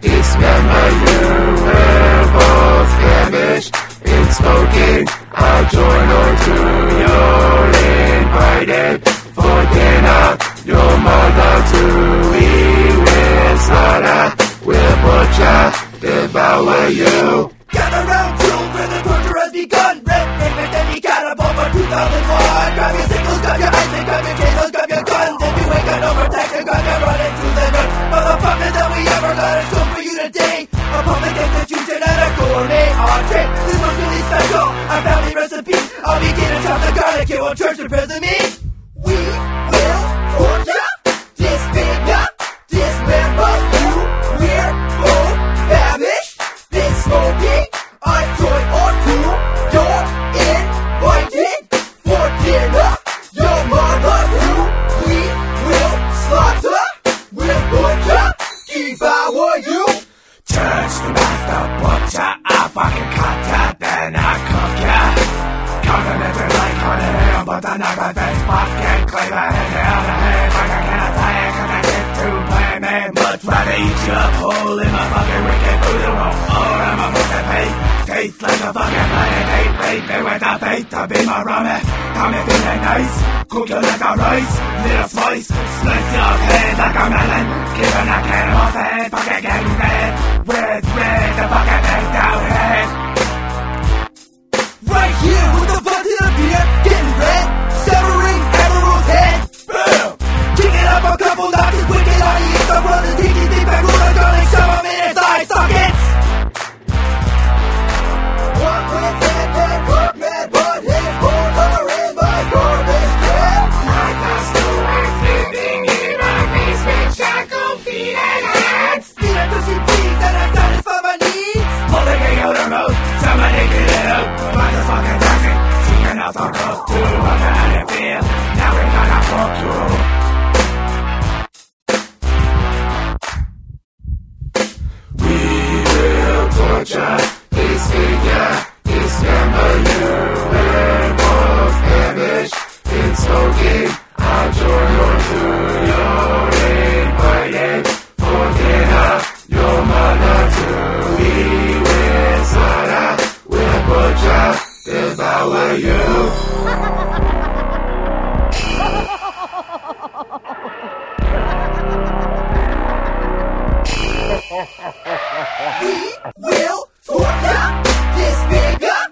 dismember you. We're both famished in smoking. I'll join or two. You're invited for dinner. Your mother you today. A public execution and a gourmet entree. This one's really special. Our family recipe. I'll be getting top the garlic. It won't church to prison me. Ham, but I never face fucking cleaver in the other hand. Like I say it, cause I get too plain man. Much rather eat you up whole in my fucking wicked voodoo roll. Or I'm a pussy pig, tastes like a fucking planet hate rape with a faith to be my rummy. Got me feeling nice, cook you like a rice, little slice, slice your head like a melon. Can also cook too. I'm gonna feel, now we gotta fuck you. We will torture, will torture, disfigure, dismember